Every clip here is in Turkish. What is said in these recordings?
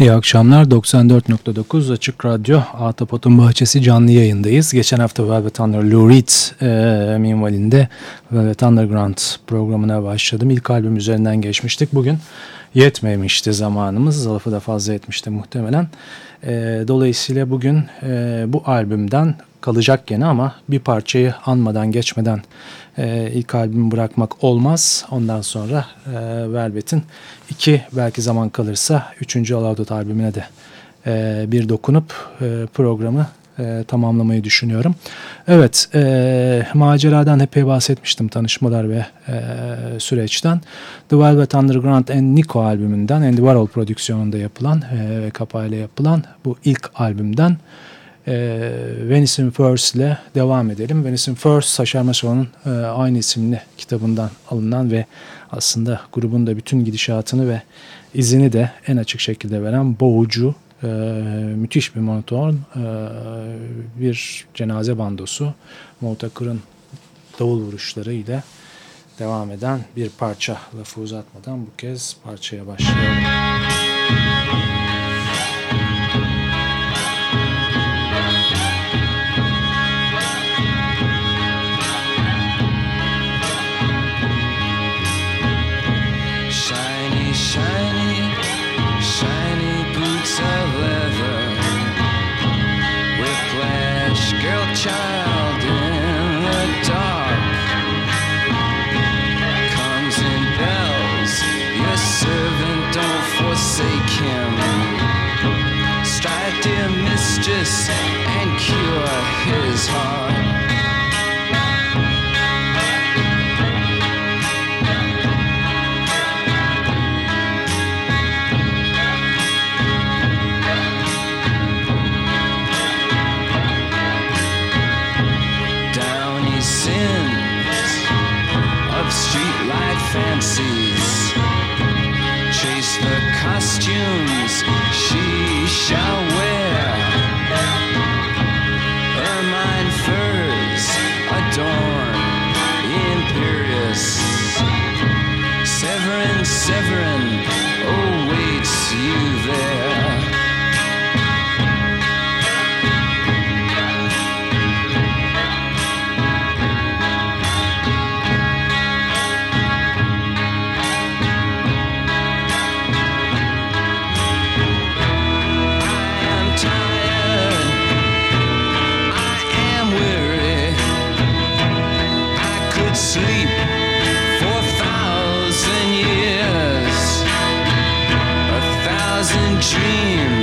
İyi akşamlar. 94.9 Açık Radyo Atapot'un Bahçesi canlı yayındayız. Geçen hafta Velvet Under Lou Reed e, minvalinde Velvet Underground programına başladım. İlk albüm üzerinden geçmiştik. Bugün yetmemişti zamanımız. Lafı da fazla etmişti muhtemelen. E, dolayısıyla bugün e, bu albümden kalacak gene ama bir parçayı anmadan geçmeden e, ilk albümü bırakmak olmaz. Ondan sonra e, Velvet'in iki belki zaman kalırsa üçüncü Alaudot albümüne de e, bir dokunup e, programı e, tamamlamayı düşünüyorum. Evet, e, maceradan epey bahsetmiştim tanışmalar ve e, süreçten. The Velvet Underground and Nico albümünden, Andy Warhol prodüksiyonunda yapılan e, ve kapağıyla yapılan bu ilk albümden e, Venice in First ile devam edelim. Venice in First, Saşar Maso'nun e, aynı isimli kitabından alınan ve aslında grubun da bütün gidişatını ve izini de en açık şekilde veren boğucu, e, müthiş bir monoton, e, bir cenaze bandosu. Motakır'ın davul vuruşları ile devam eden bir parça. Lafı uzatmadan bu kez parçaya başlayalım. His heart. and dreams.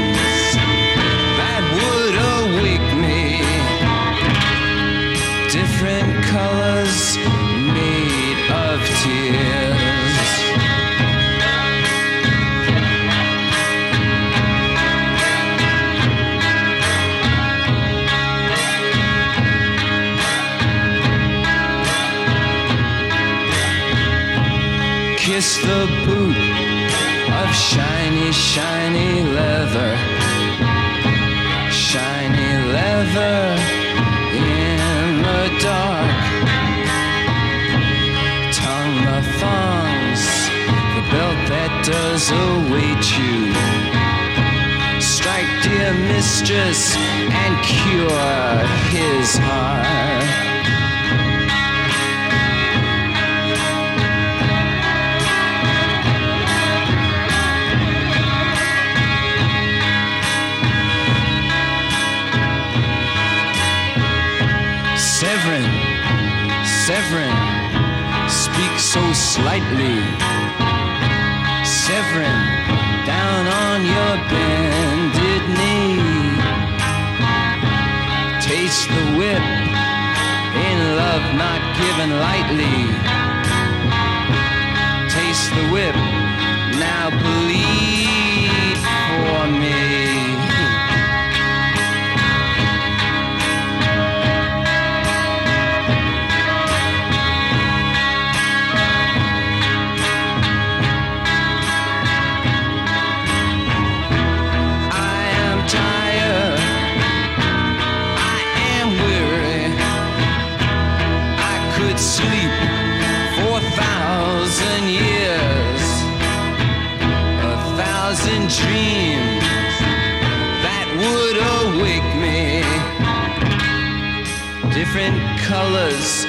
Colors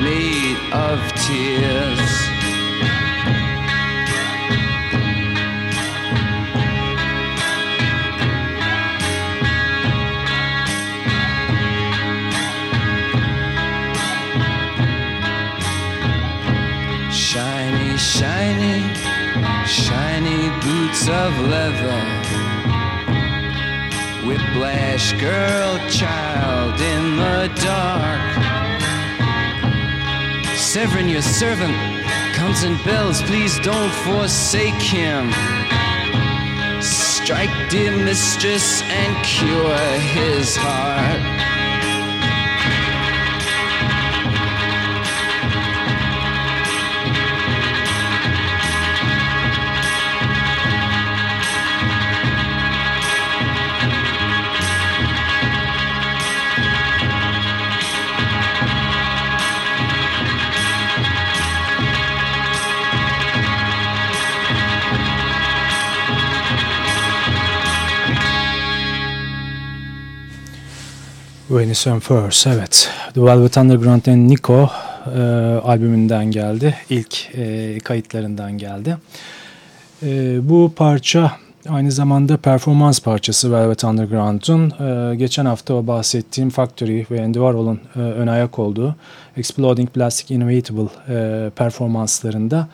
made of tears. Shiny, shiny, shiny boots of leather. Whiplash girl, child in the dark. Severin, your servant, comes in bells. Please don't forsake him. Strike, dear mistress, and cure his heart. Venus and Furs evet. The Velvet Underground'ın Nico e, albümünden geldi. İlk e, kayıtlarından geldi. E, bu parça aynı zamanda performans parçası Velvet Underground'un. E, geçen hafta bahsettiğim Factory ve Andy Warhol'un e, ön ayak olduğu Exploding Plastic Inevitable e, performanslarında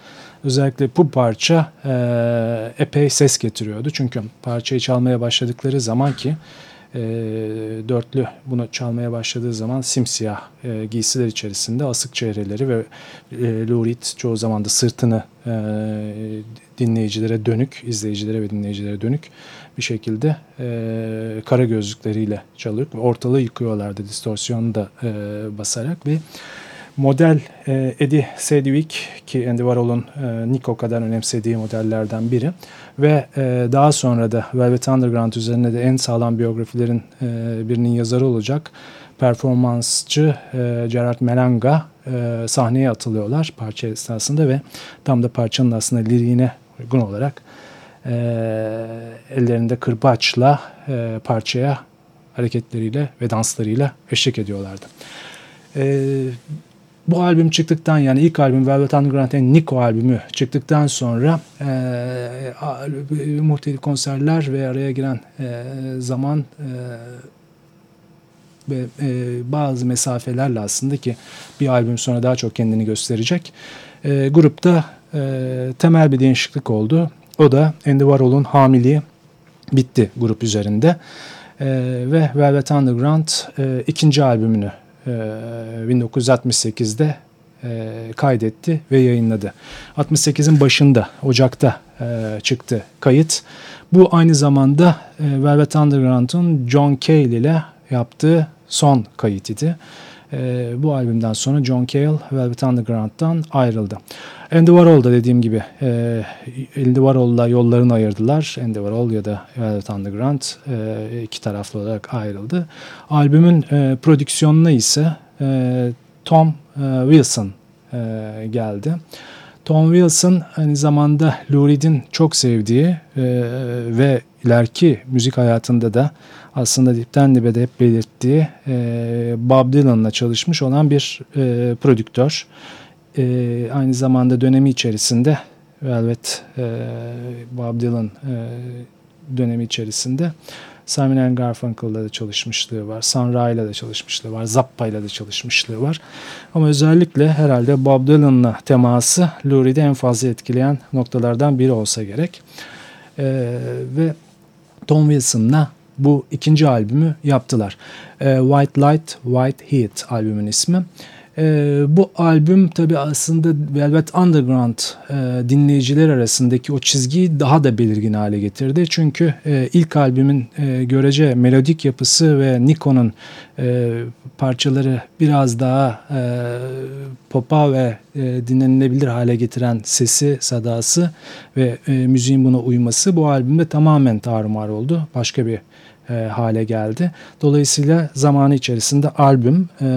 özellikle bu parça e, epey ses getiriyordu. Çünkü parçayı çalmaya başladıkları zaman ki e, dörtlü bunu çalmaya başladığı zaman simsiyah e, giysiler içerisinde asık çehreleri ve e, Reed çoğu zaman da sırtını e, dinleyicilere dönük, izleyicilere ve dinleyicilere dönük bir şekilde e, kara gözlükleriyle çalıyor. Ortalığı yıkıyorlardı distorsiyonu da basarak ve model e, Eddie Sedgwick ki Andy Warhol'un e, Nico kadar önemsediği modellerden biri ve e, daha sonra da Velvet Underground üzerine de en sağlam biyografilerin e, birinin yazarı olacak performansçı e, Gerard Melanga e, sahneye atılıyorlar parça esnasında ve tam da parçanın aslında liriğine uygun olarak e, ellerinde kırbaçla e, parçaya hareketleriyle ve danslarıyla eşlik ediyorlardı. E, bu albüm çıktıktan yani ilk albüm Velvet Underground'ın Nico albümü çıktıktan sonra e, muhtelif konserler ve araya giren e, zaman e, ve e, bazı mesafelerle aslında ki bir albüm sonra daha çok kendini gösterecek. E, grupta e, temel bir değişiklik oldu. O da Andy Warhol'un hamiliği bitti grup üzerinde. E, ve Velvet Underground e, ikinci albümünü 1968'de e, kaydetti ve yayınladı. 68'in başında Ocak'ta e, çıktı kayıt. Bu aynı zamanda e, Velvet Underground'un John Cale ile yaptığı son kayıt idi. Bu albümden sonra John Cale Velvet Underground'dan ayrıldı. Andy Warhol da dediğim gibi Andy Warhol'la yollarını ayırdılar. Andy Warhol ya da Velvet Underground iki taraflı olarak ayrıldı. Albümün prodüksiyonuna ise Tom Wilson geldi. Tom Wilson aynı zamanda Lou Reed'in çok sevdiği ve ileriki müzik hayatında da aslında dipten dibe de hep belirttiği Bob Dylan'la çalışmış olan bir prodüktör. aynı zamanda dönemi içerisinde Velvet Bob Dylan dönemi içerisinde Simon Garfunkel'da da çalışmışlığı var. Sun Ra'yla da çalışmışlığı var. Zappa'yla da çalışmışlığı var. Ama özellikle herhalde Bob Dylan'la teması Lou Reed'i en fazla etkileyen noktalardan biri olsa gerek. Ee, ve Tom Wilson'la bu ikinci albümü yaptılar. E, White Light, White Heat albümün ismi. E, bu albüm tabi aslında Velvet Underground e, dinleyiciler arasındaki o çizgiyi daha da belirgin hale getirdi. Çünkü e, ilk albümün e, görece melodik yapısı ve Nico'nun e, parçaları biraz daha e, popa ve e, dinlenilebilir hale getiren sesi, sadası ve e, müziğin buna uyması bu albümde tamamen tarumar oldu. Başka bir e, hale geldi. Dolayısıyla zamanı içerisinde albüm e,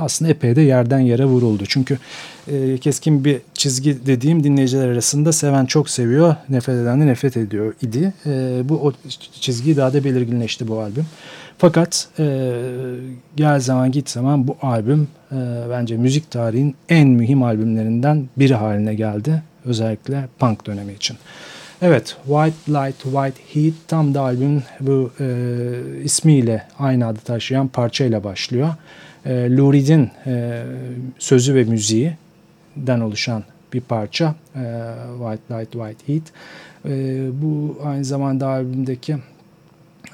aslında epey de yerden yere vuruldu. Çünkü e, keskin bir çizgi dediğim dinleyiciler arasında seven çok seviyor, nefret eden de nefret ediyor idi. E, bu o çizgi daha da belirginleşti bu albüm. Fakat e, gel zaman git zaman bu albüm e, bence müzik tarihin en mühim albümlerinden biri haline geldi. Özellikle punk dönemi için. Evet, White Light, White Heat tam da albümün bu e, ismiyle aynı adı taşıyan parçayla başlıyor. E, Lou Reed'in e, sözü ve müziğinden oluşan bir parça. E, White Light, White Heat. E, bu aynı zamanda albümdeki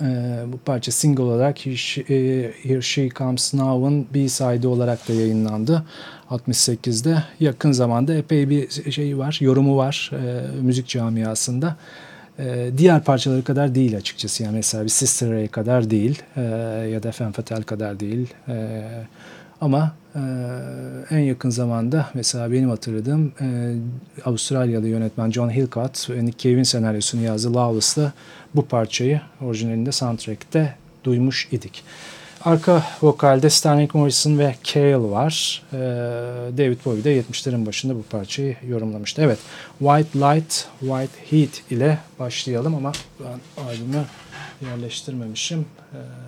e, bu parça single olarak Here She, e, Comes Now'ın B-side olarak da yayınlandı. 68'de yakın zamanda epey bir şeyi var, yorumu var e, müzik camiasında. E, diğer parçaları kadar değil açıkçası. Yani mesela bir Sister Ray kadar değil ya da Femme Fatale kadar değil. Ama e, en yakın zamanda mesela benim hatırladığım e, Avustralyalı yönetmen John Hillcott ve Nick Cave'in senaryosunu yazdı Lawless'la bu parçayı orijinalinde soundtrack'te duymuş idik. Arka vokalde Stanley Morrison ve Cale var. Ee, David Bowie de 70'lerin başında bu parçayı yorumlamıştı. Evet, White Light, White Heat ile başlayalım ama ben albümü yerleştirmemişim. Ee,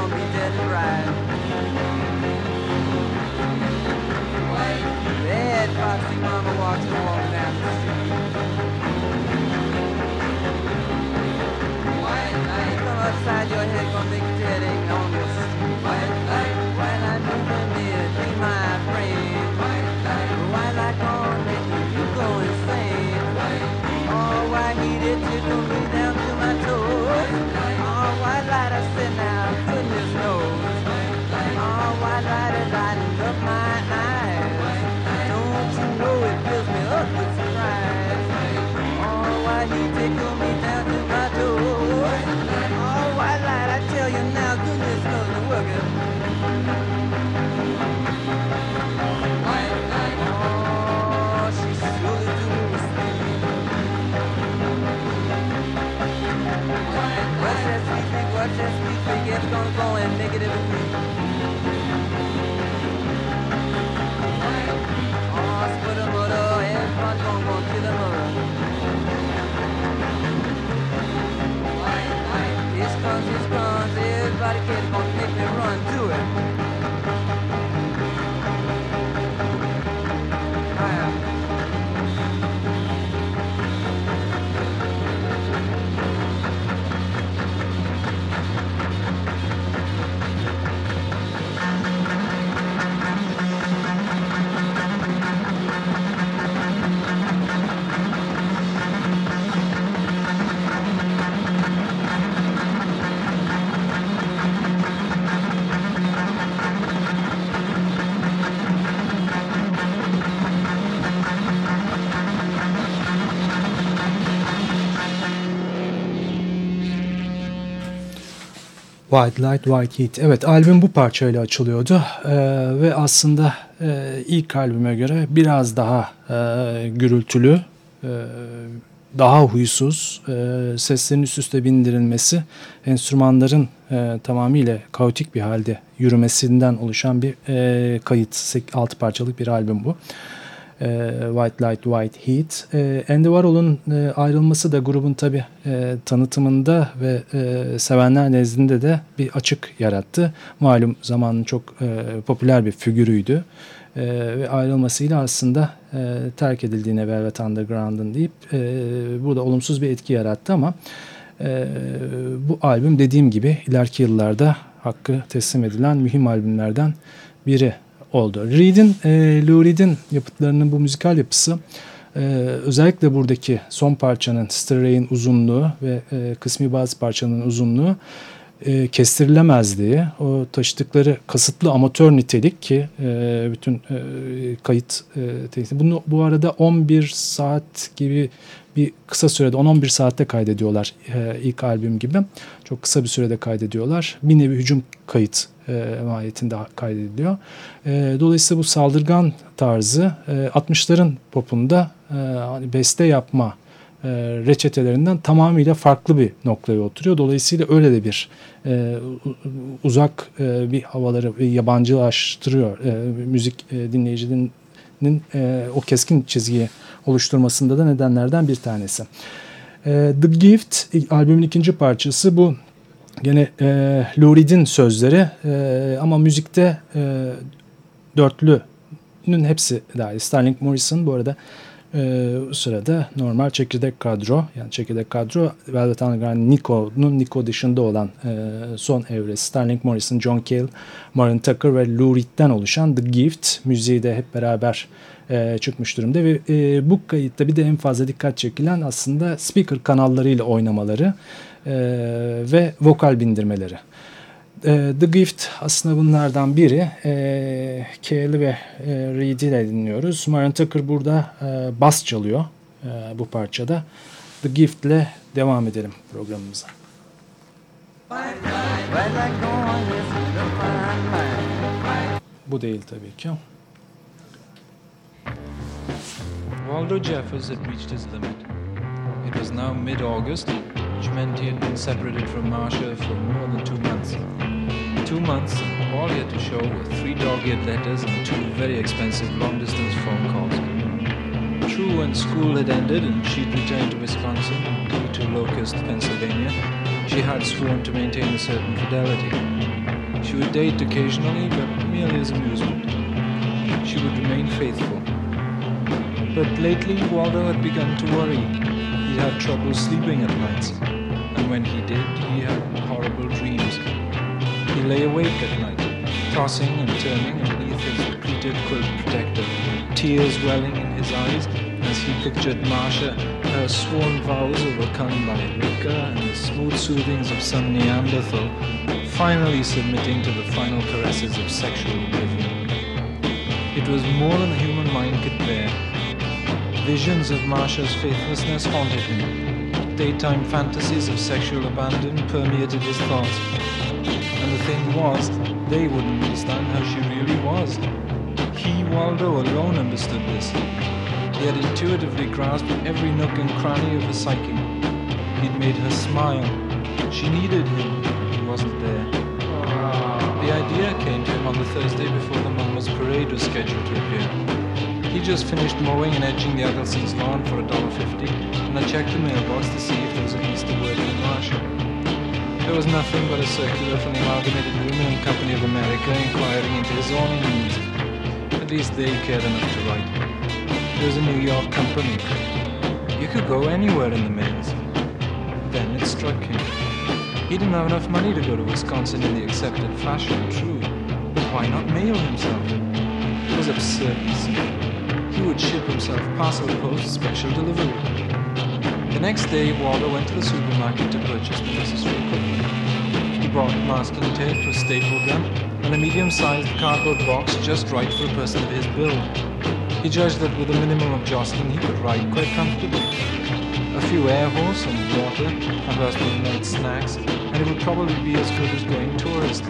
White Light, White Heat. Evet albüm bu parçayla açılıyordu ee, ve aslında e, ilk albüme göre biraz daha e, gürültülü, e, daha huysuz, e, seslerin üst üste bindirilmesi, enstrümanların e, tamamıyla kaotik bir halde yürümesinden oluşan bir e, kayıt. Altı parçalık bir albüm bu. E, White Light, White Heat. E, Andy Warhol'un e, ayrılması da grubun tabi tanıtımında ve e, sevenler nezdinde de bir açık yarattı. Malum zamanın çok popüler bir figürüydü. Ve ayrılmasıyla aslında terk edildiğine Velvet Underground'ın deyip e, burada olumsuz bir etki yarattı ama bu albüm dediğim gibi ileriki yıllarda hakkı teslim edilen mühim albümlerden biri oldu. Reed'in, e, Lou Reed'in yapıtlarının bu müzikal yapısı e, özellikle buradaki son parçanın Stray'in uzunluğu ve e, kısmi bazı parçanın uzunluğu e, kestirilemezliği, o taşıdıkları kasıtlı amatör nitelik ki e, bütün e, kayıt e, bunu bu arada 11 saat gibi bir kısa sürede 10-11 saatte kaydediyorlar e, ilk albüm gibi. Çok kısa bir sürede kaydediyorlar. Bir nevi hücum kayıt mahiyetinde kaydediliyor. E, dolayısıyla bu saldırgan tarzı e, 60'ların popunda e, hani beste yapma e, reçetelerinden tamamıyla farklı bir noktaya oturuyor. Dolayısıyla öyle de bir e, uzak e, bir havaları yabancılaştırıyor e, müzik e, dinleyicinin e, o keskin çizgiyi oluşturmasında da nedenlerden bir tanesi. E, The Gift albümün ikinci parçası bu Gene e, Lou Reed'in sözleri e, ama müzikte e, dörtlünün hepsi dahil. Sterling Morrison bu arada e, sırada normal çekirdek kadro yani çekirdek kadro Velvet Underground Nico'nun Nico dışında olan e, son evresi Sterling Morrison, John Cale, Marin Tucker ve Lou oluşan The Gift müziği de hep beraber e, çıkmış durumda. Ve e, bu kayıtta bir de en fazla dikkat çekilen aslında speaker kanallarıyla oynamaları e, ve vokal bindirmeleri. E, The Gift aslında bunlardan biri. E, Kale ve e, Reed'i ile dinliyoruz. Marin Tucker burada e, bas çalıyor e, bu parçada. The Gift ile devam edelim programımıza. Bu değil tabii ki. Waldo Jeffers had reached his limit. It was now mid-August, which meant he had been separated from Marcia for more than two months. Two months, all he had to show were three dog-eared letters and two very expensive long-distance phone calls. True, when school had ended and she'd returned to Wisconsin and to Locust, Pennsylvania, she had sworn to maintain a certain fidelity. She would date occasionally, but merely as amusement. She would remain faithful. But lately, Waldo had begun to worry. He had trouble sleeping at nights, and when he did, he had horrible dreams. He lay awake at night, tossing and turning underneath his pleated quilt protector, tears welling in his eyes as he pictured Marcia, her sworn vows overcome by liquor and the smooth soothings of some Neanderthal, finally submitting to the final caresses of sexual oblivion. It was more than the human mind could bear. Visions of Marcia's faithlessness haunted him. Daytime fantasies of sexual abandon permeated his thoughts. And the thing was, they wouldn't understand how she really was. He, Waldo, alone understood this. He had intuitively grasped every nook and cranny of her psyche. He'd made her smile. She needed him. He wasn't there. The idea came to him on the Thursday before the Mummers Parade was scheduled to appear. He just finished mowing and edging the Eggleston's lawn for $1.50, and I checked the mailbox to see if there was a word from Marshall. There was nothing but a circular from the Amalgamated Aluminum Company of America inquiring into his own needs. At least they cared enough to write. It was a New York company. You could go anywhere in the mails. Then it struck him. He didn't have enough money to go to Wisconsin in the accepted fashion, true. But why not mail himself? It was absurd, he would ship himself parcel post special delivery. The next day, Waldo went to the supermarket to purchase the necessary equipment. He bought masking tape, a staple gun, and a medium-sized cardboard box just right for a person of his build. He judged that with a minimum of jostling, he could ride quite comfortably. A a few air holes, some water, and her husband made snacks, and it would probably be as good as going tourist.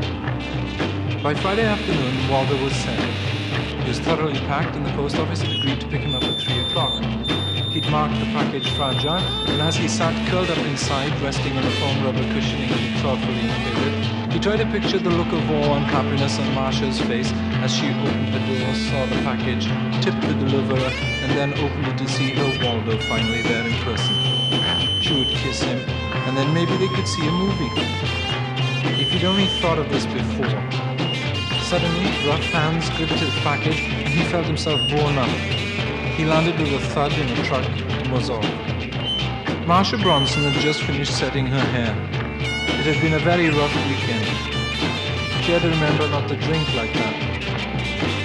By Friday afternoon, Waldo was settled. He was thoroughly packed, and the post office had agreed to pick him up at 3 o'clock. He'd marked the package fragile, and as he sat curled up inside, resting on a foam rubber cushioning and thoughtfully inhaling, he tried to picture the look of awe and happiness on Marcia's face as she opened the door, saw the package, tipped the deliverer, and then opened it to see her Waldo finally there in person. She would kiss him, and then maybe they could see a movie. If he'd only thought of this before. Suddenly, rough hands gripped his package, and he felt himself borne up. He landed with a thud in a truck and was off. Marcia Bronson had just finished setting her hair. It had been a very rough weekend. She had to remember not to drink like that.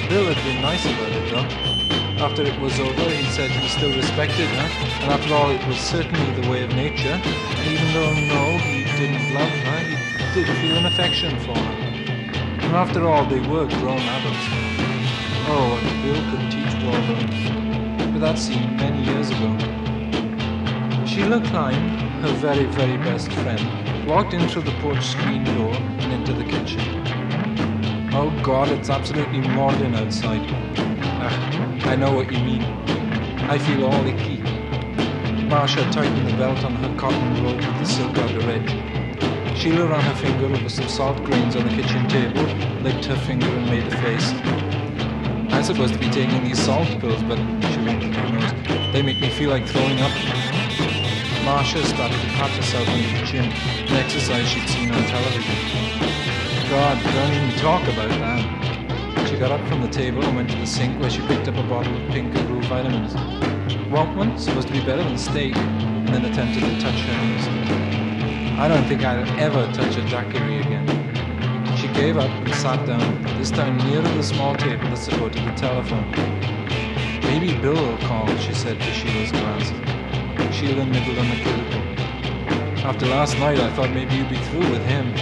Bill had been nice about it though. After it was over, he said he still respected her, and after all, it was certainly the way of nature, and even though no, he didn't love her, he did feel an affection for her. And after all, they were grown adults. Oh, and Bill could teach Waldo. But that seemed many years ago. Sheila Klein, her very, very best friend, walked in through the porch screen door and into the kitchen. Oh God, it's absolutely modern outside. Ah, I know what you mean. I feel all icky. Marcia tightened the belt on her cotton robe with the silk outer edge. Sheila ran her finger over some salt grains on the kitchen table, licked her finger and made a face. I'm supposed to be taking these salt pills, but she wrinkled her nose. They make me feel like throwing up. Marcia started to pat herself on the chin, an exercise she'd seen on television. God, don't even talk about that. She got up from the table and went to the sink where she picked up a bottle of pink and blue vitamins. Want one? Supposed to be better than steak. And then attempted to touch her knees. I don't think I'll ever touch a daiquiri again. She gave up and sat down, this time nearer the small table that supported the telephone. Maybe Bill will call, she said to Sheila's glance. Sheila nibbled on the. After last night, I thought maybe you'd be through with him.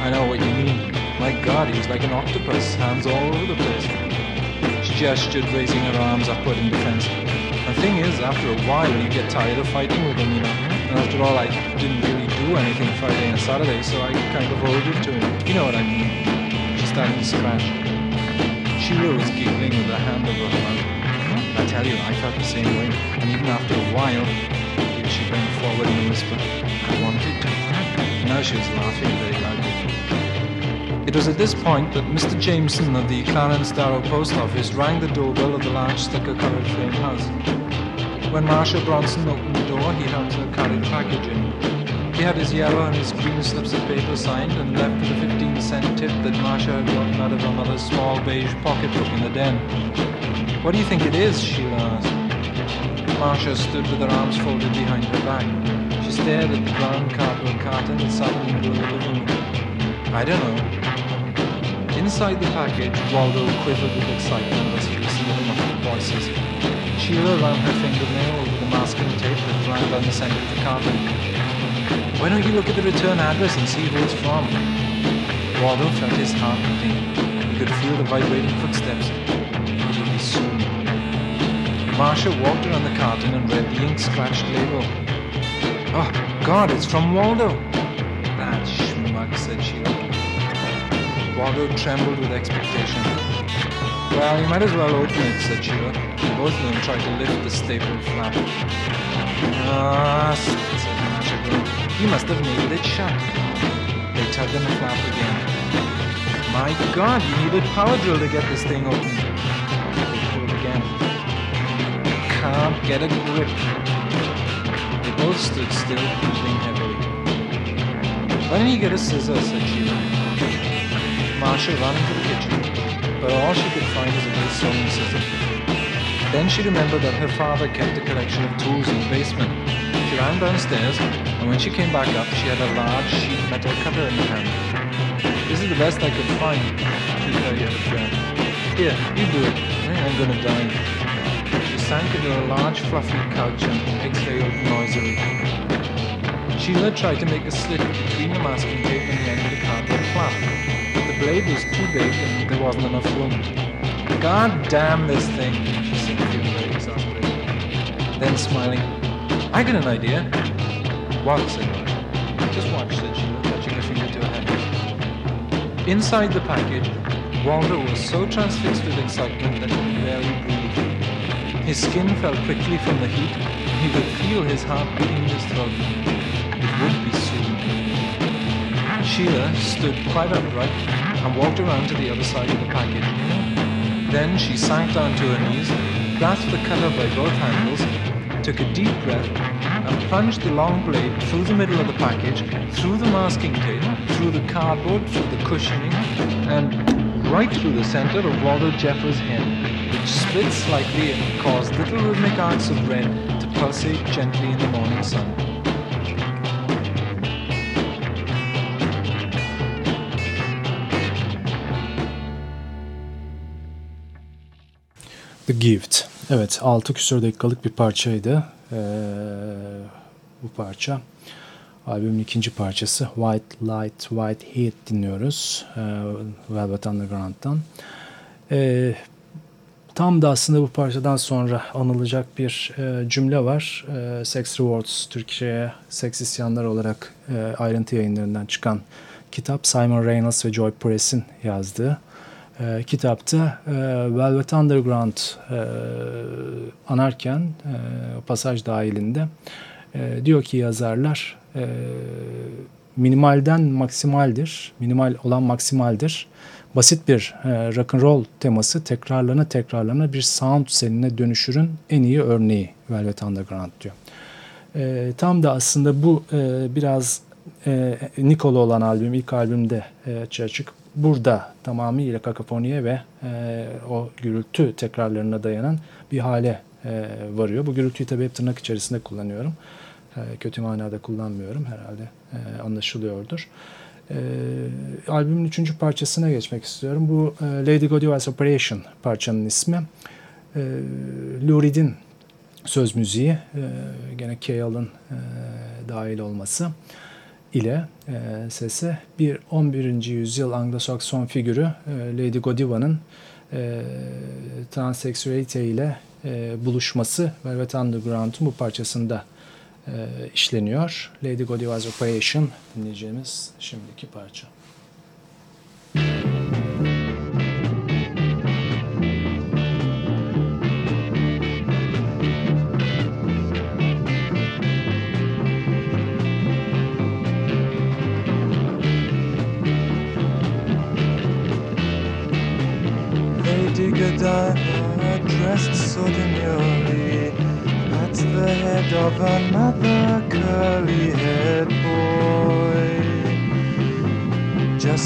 I know what you mean. My God, he was like an octopus, hands all over the place. She gestured, raising her arms upward in defense. The thing is, after a while, you get tired of fighting with him, you know. And after all, I didn't really do anything Friday and Saturday, so I kind of owed it to him. You know what I mean. She started to scratch. Sheila was giggling with her hand over her mouth. I tell you, I felt the same way. And even after a while, she bent forward and whispered, I wanted to. Now she was laughing very loudly. It was at this point that Mr. Jameson of the Clarence Darrow Post Office rang the doorbell of the large stucco-covered frame house. When Marcia Bronson opened the door, he helped her carry the package in. He had his yellow and his green slips of paper signed and left with a 15 cent tip that Marcia had gotten out of her mother's small beige pocketbook in the den. What do you think it is? Sheila asked. Marcia stood with her arms folded behind her back. She stared at the brown cardboard carton that sat in the middle of the room. I don't know. Inside the package, Waldo quivered with excitement as he received the muffled voices. Sheila ran her fingernail over the masking tape that ran down the center of the carpet. Why don't you look at the return address and see who it's from? Waldo felt his heart beating. He could feel the vibrating footsteps. It would be soon. Marcia walked around the carton and read the ink-scratched label. Oh, God, it's from Waldo. That schmuck, said Sheila. Waldo trembled with expectation. Well, you might as well open it, said Sheila. Both of them tried to lift the staple flap. Ah, said Marcia, you must have nailed it shut. They tugged on the flap again. My God, you needed power drill to get this thing open. They pulled again. Can't get a grip. They both stood still, breathing heavily. Why don't you get a scissor, said Sheila. Marcia ran into the kitchen, but all she could find was a little sewing scissor. Then she remembered that her father kept a collection of tools in the basement. She ran downstairs, and when she came back up, she had a large sheet metal cutter in her hand. This is the best I could find, she told her friend. Here, you do it. I'm gonna die. She sank into a large fluffy couch and exhaled noisily. Sheila tried to make a slit between the masking tape and the end of the cardboard flap, blade was too big and there wasn't enough room. God damn this thing, she said, exasperated. Then smiling, I got an idea. What, said Laura. Just watch, said Sheila, touching her finger to her head. Inside the package, Waldo was so transfixed with excitement that he barely breathed. His skin felt prickly from the heat. He could feel his heart beating in his throat. It would be soon. Sheila stood quite upright and walked around to the other side of the package. Then she sank down to her knees, grasped the cutter by both handles, took a deep breath, and plunged the long blade through the middle of the package, through the masking tape, through the cardboard, through the cushioning, and right through the center of Waldo Jeffers' head, which split slightly and caused little rhythmic arcs of red to pulsate gently in the morning sun. The Gift. Evet 6 küsur dakikalık bir parçaydı. Ee, bu parça. Albümün ikinci parçası White Light White Heat dinliyoruz. Ee, Velvet Underground'dan. Ee, tam da aslında bu parçadan sonra anılacak bir e, cümle var. E, Sex Rewards Türkiye'ye seks isyanlar olarak e, ayrıntı yayınlarından çıkan kitap Simon Reynolds ve Joy Press'in yazdığı. E, kitapta e, Velvet Underground e, anarken e, pasaj dahilinde e, diyor ki yazarlar e, minimalden maksimaldir, minimal olan maksimaldir. Basit bir e, rock and roll teması tekrarlana tekrarlana bir sound seline dönüşürün en iyi örneği Velvet Underground diyor. E, tam da aslında bu e, biraz e, Nicolo olan albüm, ilk albümde e, açığa çık. Burada tamamıyla kakafoniye ve e, o gürültü tekrarlarına dayanan bir hale e, varıyor. Bu gürültüyü tabii hep tırnak içerisinde kullanıyorum. E, kötü manada kullanmıyorum herhalde e, anlaşılıyordur. E, albümün üçüncü parçasına geçmek istiyorum. Bu e, Lady Godiva's Operation parçanın ismi. E, Lou Reed'in söz müziği, e, gene Cale'ın e, dahil olması ile e, sesi bir 11. yüzyıl Anglo-Sakson figürü e, Lady Godiva'nın e, transseksüelite ile e, buluşması Velvet Underground'un bu parçasında e, işleniyor. Lady Godiva's Operation dinleyeceğimiz şimdiki parça. Lady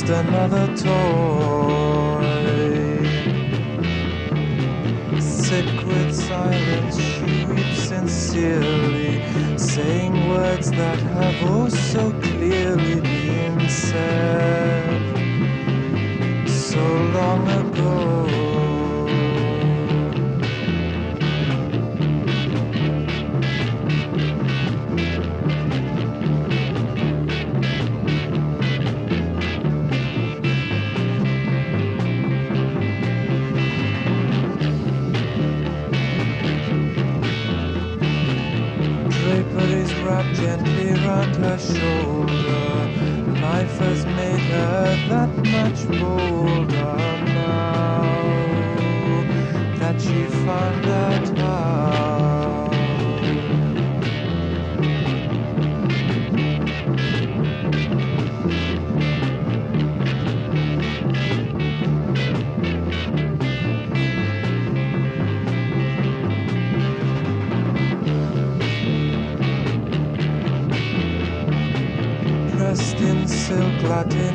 Just another toy. Sick with silence, she weeps sincerely, saying words that have oh so clearly been said so long ago. Gently her shoulder. Life has made her that much bolder now that she found out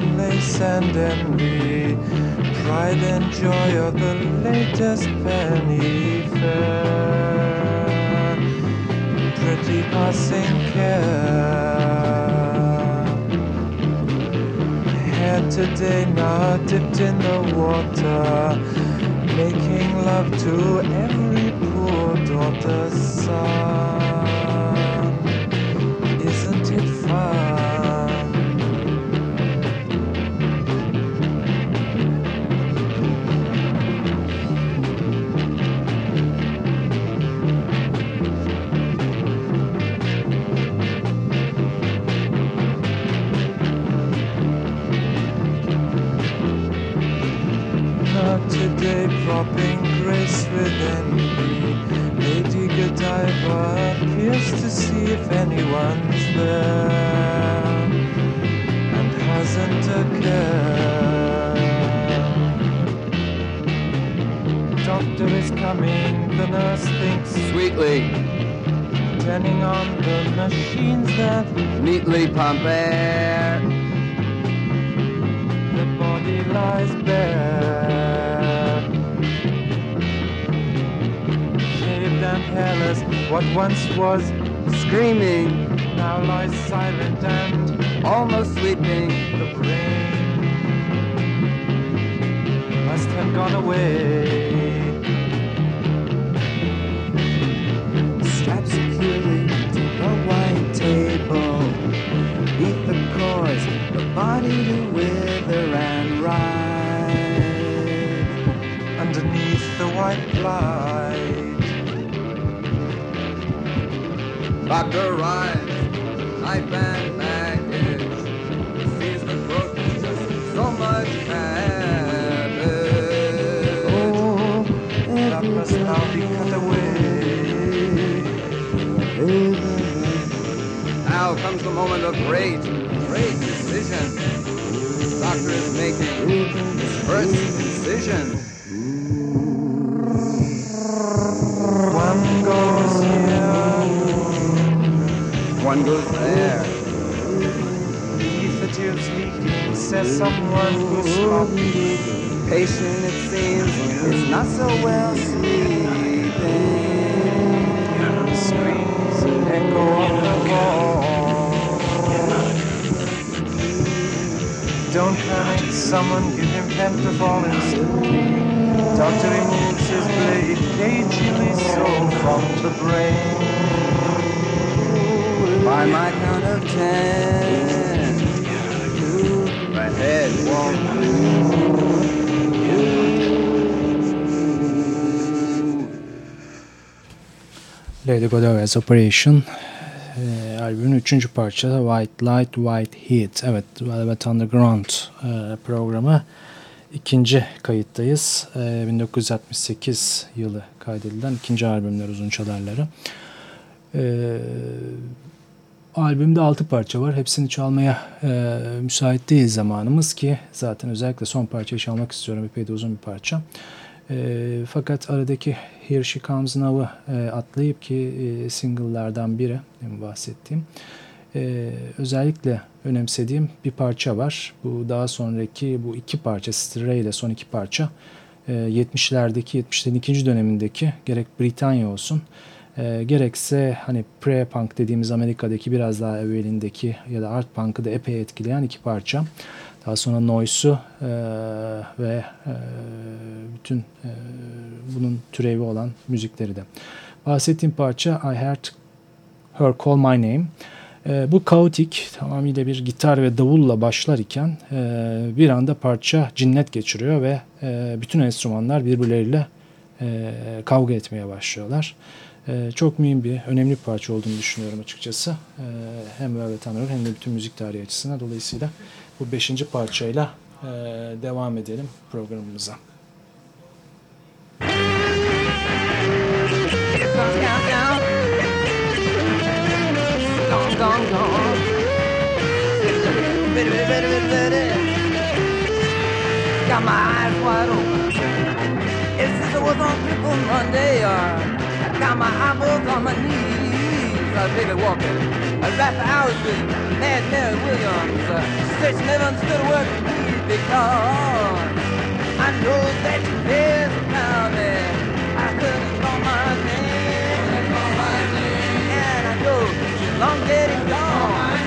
Lace and envy, pride and joy of the latest penny fair, pretty passing care. Hair today now dipped in the water, making love to every poor daughter's son. Pump air. the body lies bare. Shaved and hairless, what once was Screaming, now lies silent and almost sleeping. the brain must have gone away. Body to wither and ride. Underneath the white light, Doctor arrives, knife and baggage. Sees the throat, so much cabbage. oh, that must now be cut away. Now comes the moment of great, is making his first incision. One goes here, One goes there. beneath the tubes leaking, says someone who's sloppy. Patient, it seems, is not so well sleeping. Screams echo on the wall. Don't panic, someone give him Pentafol instantly. Doctor removes his blade, cagily so from the brain. By my count of ten, my head won't Lady Godiva's Operation albümün üçüncü parçası White Light White Heat. Evet Velvet Underground e, programı ikinci kayıttayız. E, 1968 yılı kaydedilen ikinci albümler uzun çalarları. E, albümde altı parça var. Hepsini çalmaya e, müsait değil zamanımız ki zaten özellikle son parçayı çalmak istiyorum. Epey de uzun bir parça. E, fakat aradaki Here She Comes Now'ı e, atlayıp ki e, single'lardan biri demin bahsettiğim. E, özellikle önemsediğim bir parça var. Bu daha sonraki bu iki parça Stray ile son iki parça e, 70'lerdeki 70'lerin ikinci dönemindeki gerek Britanya olsun e, gerekse hani pre-punk dediğimiz Amerika'daki biraz daha evvelindeki ya da art punk'ı da epey etkileyen iki parça. Daha sonra Noise'u e, ve e, bütün e, bunun türevi olan müzikleri de. Bahsettiğim parça I Heard Her Call My Name. E, bu kaotik tamamıyla bir gitar ve davulla başlar iken e, bir anda parça cinnet geçiriyor ve e, bütün enstrümanlar birbirleriyle e, kavga etmeye başlıyorlar. E, çok mühim bir, önemli bir parça olduğunu düşünüyorum açıkçası. E, hem Velvet Underground hem de bütün müzik tarihi açısından. Dolayısıyla bu beşinci parçayla e, devam edelim programımıza. Got my eyes wide open. If this was on People Monday, or got my eyeballs on my knees, Was baby walking. I was hours with Mad Mary Williams. Uh, she never understood a word because I know that there's a power there. I heard her call my name. And I know she's long dead and gone.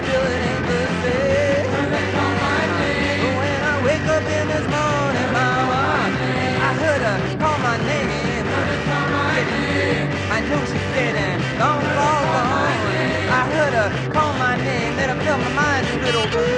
Still it ain't the same. But when I wake up in this morning, mama, I heard her call my name. I know she's dead don't fall. I heard her call my name, and I fill my mind a little.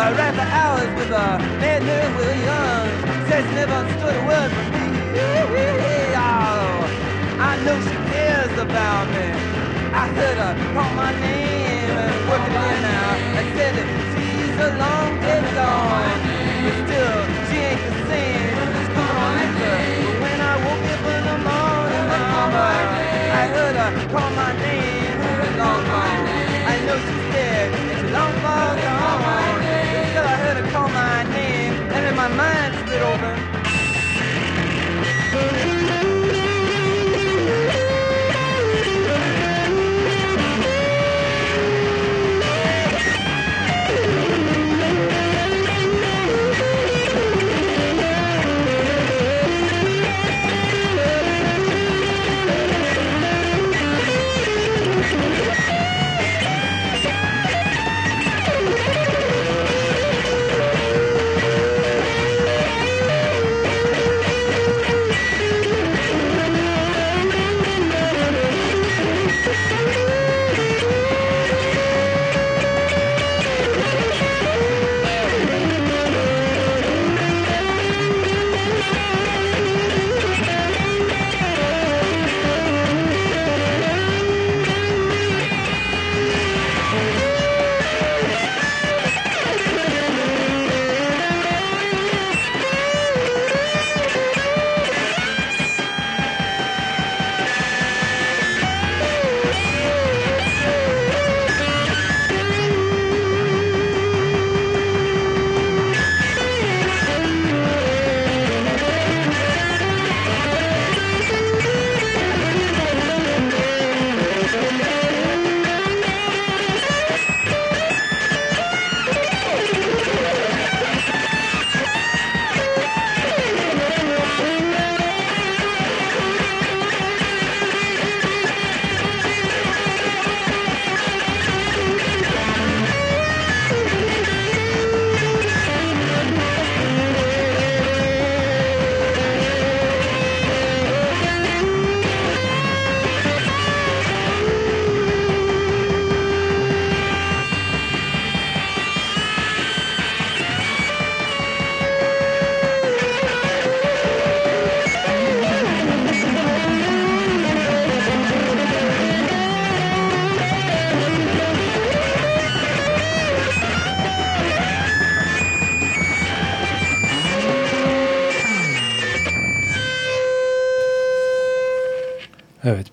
I ran for hours with a man named Will Young. Says she never understood a word from me. Oh, I know she cares about me. I heard her uh, call my name and working it in now. I said that she's a long dead gone. But still, she ain't the same. She's coming on after. But when I woke up in the morning, mama, I heard her call my name. Long gone. I know she's dead and she's long far gone my mind's a bit over.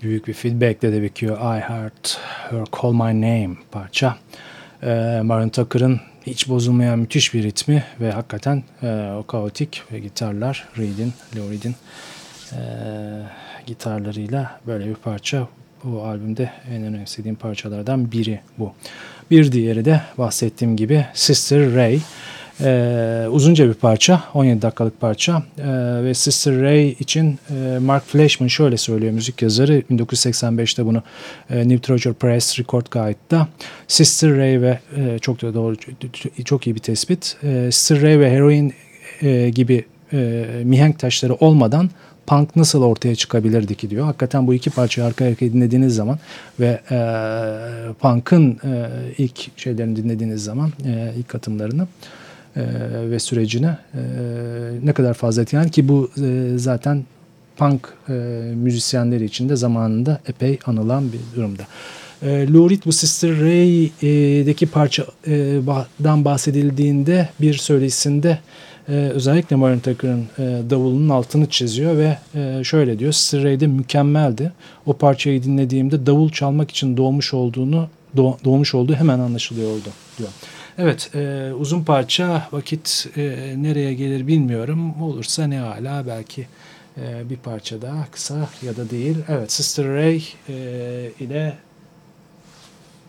Büyük bir feedbackle de bitiyor I Heart Her Call My Name parça. Ee, Martin Tucker'ın hiç bozulmayan müthiş bir ritmi ve hakikaten e, o kaotik ve gitarlar Reed'in, Lou Reed'in e, gitarlarıyla böyle bir parça bu albümde en önemsediğim parçalardan biri bu. Bir diğeri de bahsettiğim gibi Sister Ray. Ee, uzunca bir parça, 17 dakikalık parça. Ee, ve Sister Ray için e, Mark Fleshman şöyle söylüyor müzik yazarı. 1985'te bunu e, New Treasure Press Record Guide'da. Sister Ray ve e, çok da doğru çok iyi bir tespit. E, Sister Ray ve Heroin e, gibi e, mihenk taşları olmadan punk nasıl ortaya çıkabilirdi ki diyor. Hakikaten bu iki parçayı arka arkaya dinlediğiniz zaman ve e, punk'ın e, ilk şeylerini dinlediğiniz zaman e, ilk atımlarını e, ve sürecini e, ne kadar fazla etkilen ki bu e, zaten punk e, müzisyenleri için de zamanında epey anılan bir durumda. E, Lou Reed bu Sister Ray'deki parçadan bahsedildiğinde bir söyleşisinde e, özellikle Martin Tucker'ın e, davulunun altını çiziyor ve e, şöyle diyor Sister Ray'de mükemmeldi. O parçayı dinlediğimde davul çalmak için doğmuş olduğunu doğmuş olduğu hemen anlaşılıyordu diyor. Evet e, uzun parça vakit e, nereye gelir bilmiyorum. Olursa ne hala belki e, bir parça daha kısa ya da değil. Evet Sister Ray e, ile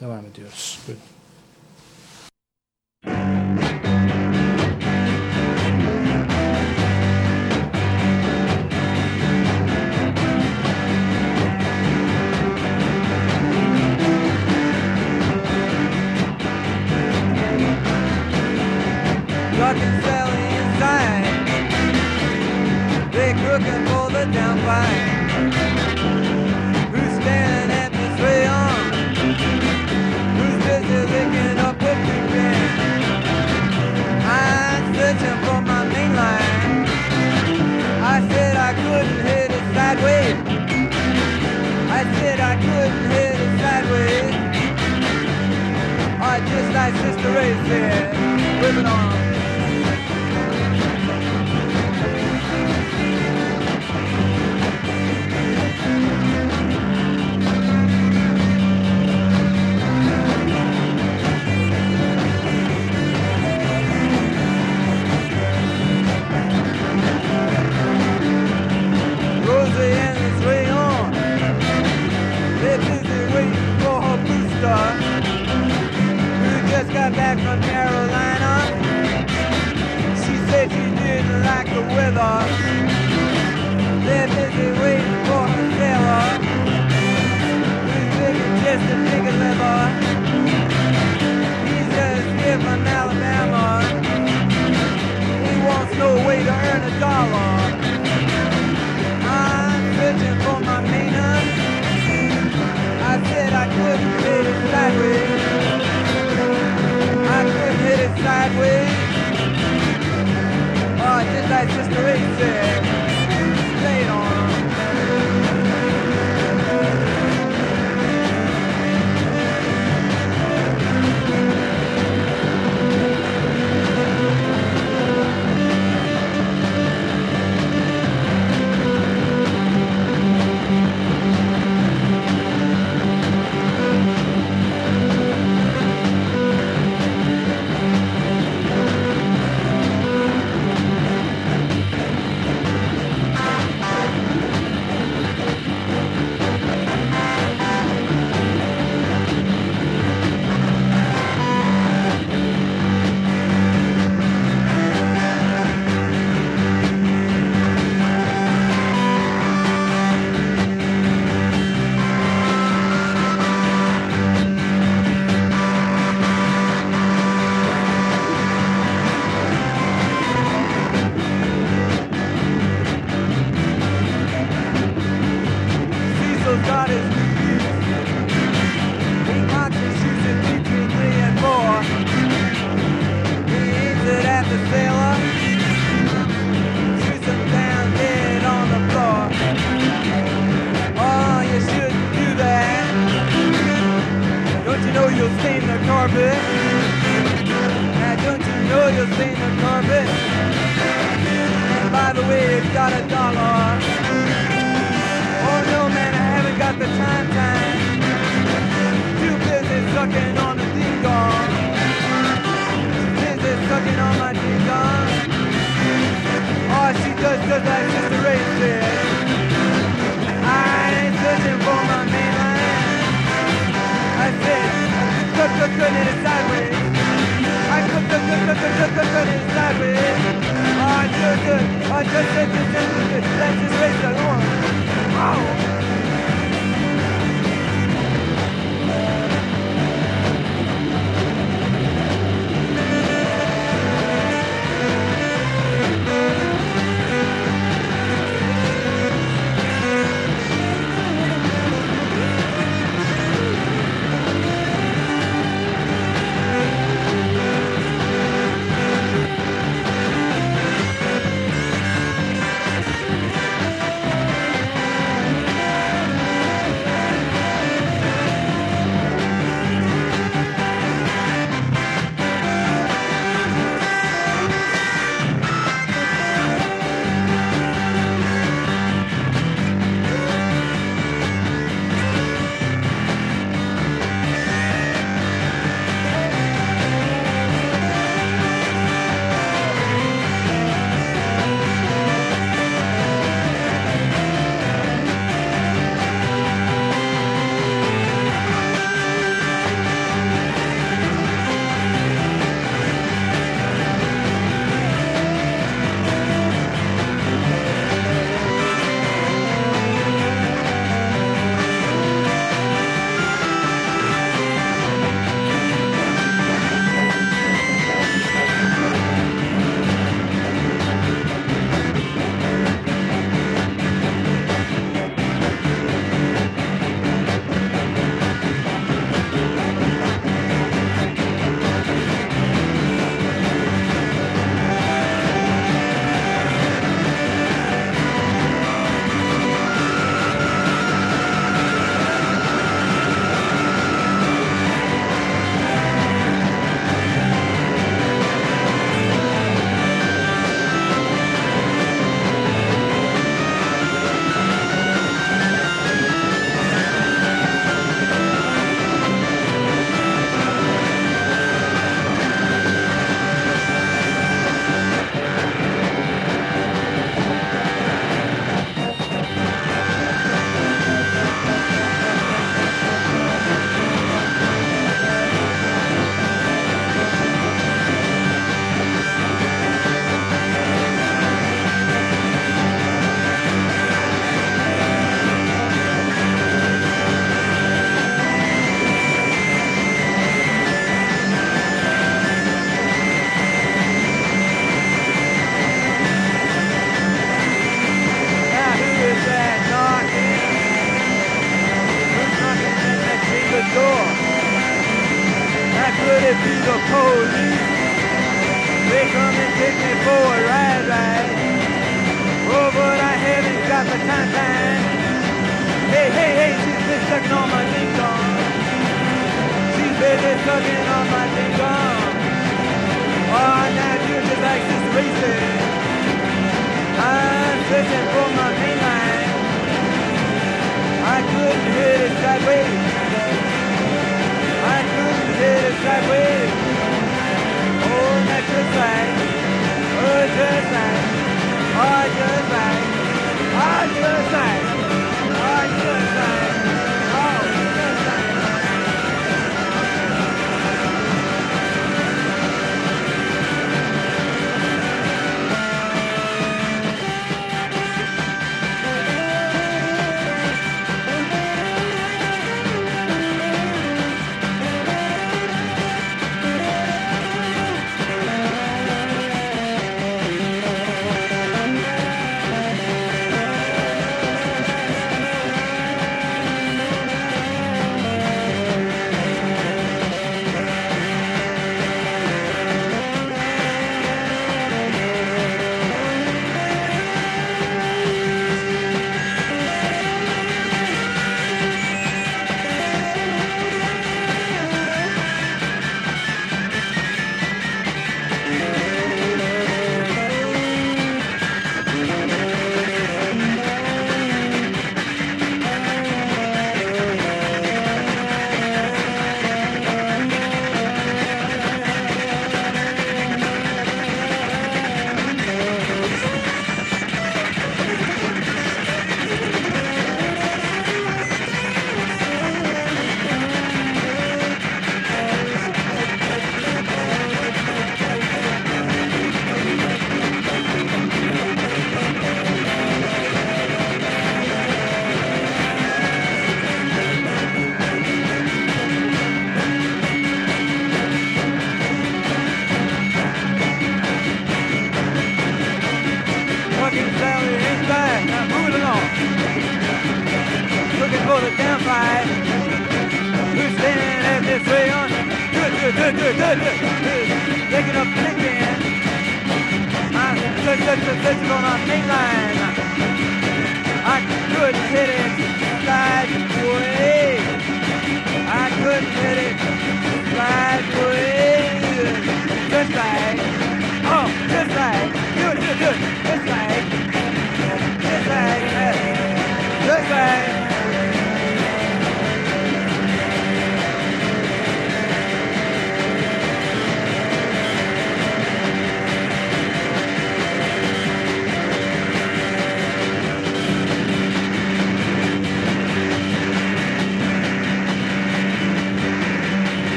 devam ediyoruz. Buyurun. my sister raised me with an arm. And. He at the him down dead on the floor. Oh, you shouldn't do that. Don't you know you'll stain the carpet? Don't you know you'll stain the carpet? And by the way, got a dollar at the time time. Too busy sucking on the ding dong. Busy sucking on my ding dong. Oh, she does just like Sister Ray said. I ain't searching for my man. I said, sideways. I cut, sideways. Oh, I just, just, I just, I just, just, just, just, just, just, just, I just, I I just, just, just, just, just, just, just, I just, I just, time time. Hey, hey, hey, she's been sucking on my ding dong. She's busy sucking on my ding dong. Oh, now you're just like this racing. I'm searching for my main line. I couldn't hit it sideways. I couldn't hit it sideways. Oh, not just right. Oh, just right. Oh, just right. Our USA! Our USA!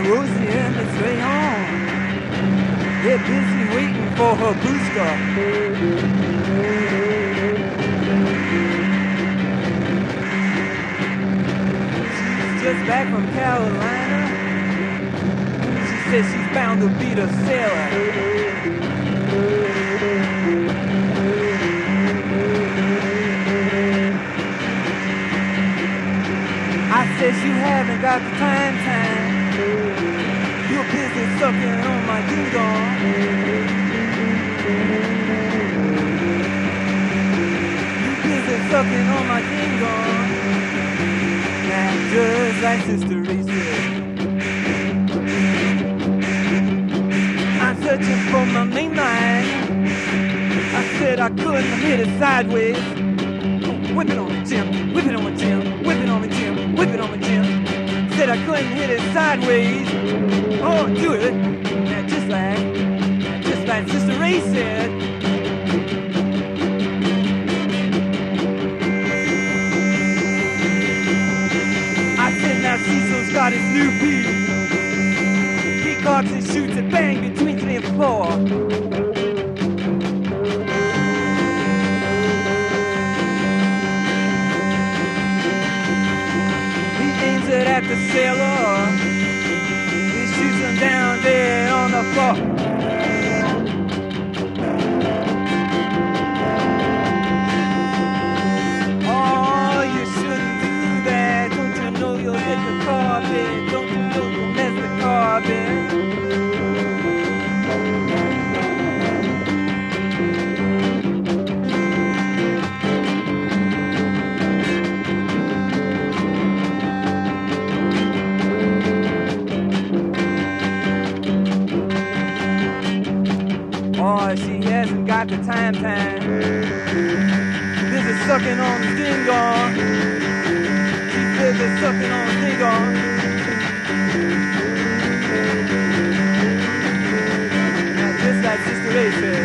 Rosie and the Ray home. They're busy waiting for her booster. She's just back from Carolina. She says she's bound to beat a sailor. I said you haven't got the time time. You're busy sucking on my ding-dong. You busy sucking on my ding-dong. Now just like Sister Reese said. I'm searching for my main line. I said I couldn't hit it sideways. Whip it on me, Jim. Whip it on me, Jim. Whip it on me, Jim. Whip it on me, Jim. Said I couldn't hit it sideways. Oh, do it. Now, just like, just like Sister Ray said. I said now Cecil's got his new piece. He cocks and shoots it bang between three and four. at the sailor. He shoots him down there on the floor. This is sucking on the ding-dong. She's busy sucking on the ding-dong. Just like Sister Rachel.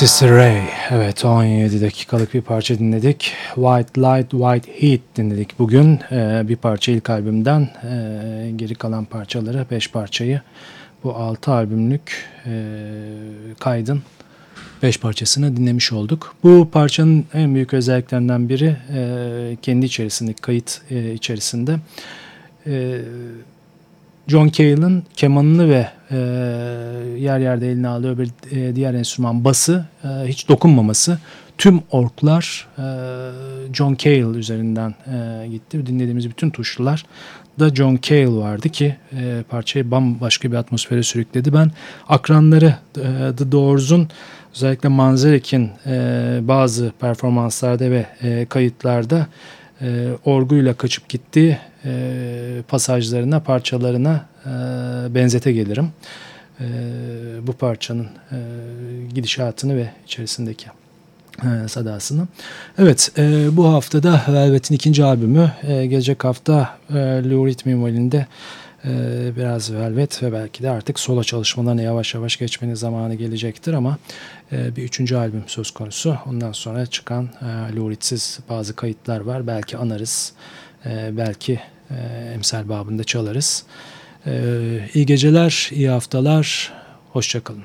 Sister Ray, evet 17 dakikalık bir parça dinledik. White Light, White Heat dinledik bugün. Ee, bir parça ilk albümden, ee, geri kalan parçaları, 5 parçayı bu 6 albümlük ee, kaydın 5 parçasını dinlemiş olduk. Bu parçanın en büyük özelliklerinden biri ee, kendi içerisindeki kayıt ee, içerisinde. Ee, John Cale'ın kemanını ve e, yer yerde eline aldığı bir e, diğer enstrüman bası e, hiç dokunmaması. Tüm orklar e, John Cale üzerinden e, gitti. Dinlediğimiz bütün tuşlular da John Cale vardı ki e, parçayı bambaşka bir atmosfere sürükledi. Ben akranları e, The Doors'un özellikle Manzarek'in e, bazı performanslarda ve e, kayıtlarda e, orguyla kaçıp gittiği e, pasajlarına, parçalarına e, benzete gelirim. E, bu parçanın e, gidişatını ve içerisindeki e, sadasını. Evet, e, bu haftada Velvet'in ikinci albümü. E, gelecek hafta e, Lou Reed minvalinde e, biraz Velvet ve belki de artık solo çalışmalarına yavaş yavaş geçmenin zamanı gelecektir ama bir üçüncü albüm söz konusu. Ondan sonra çıkan e, Lou Reed'siz bazı kayıtlar var. Belki anarız, e, belki e, emsal babında çalarız. E, iyi geceler, iyi haftalar, hoşçakalın.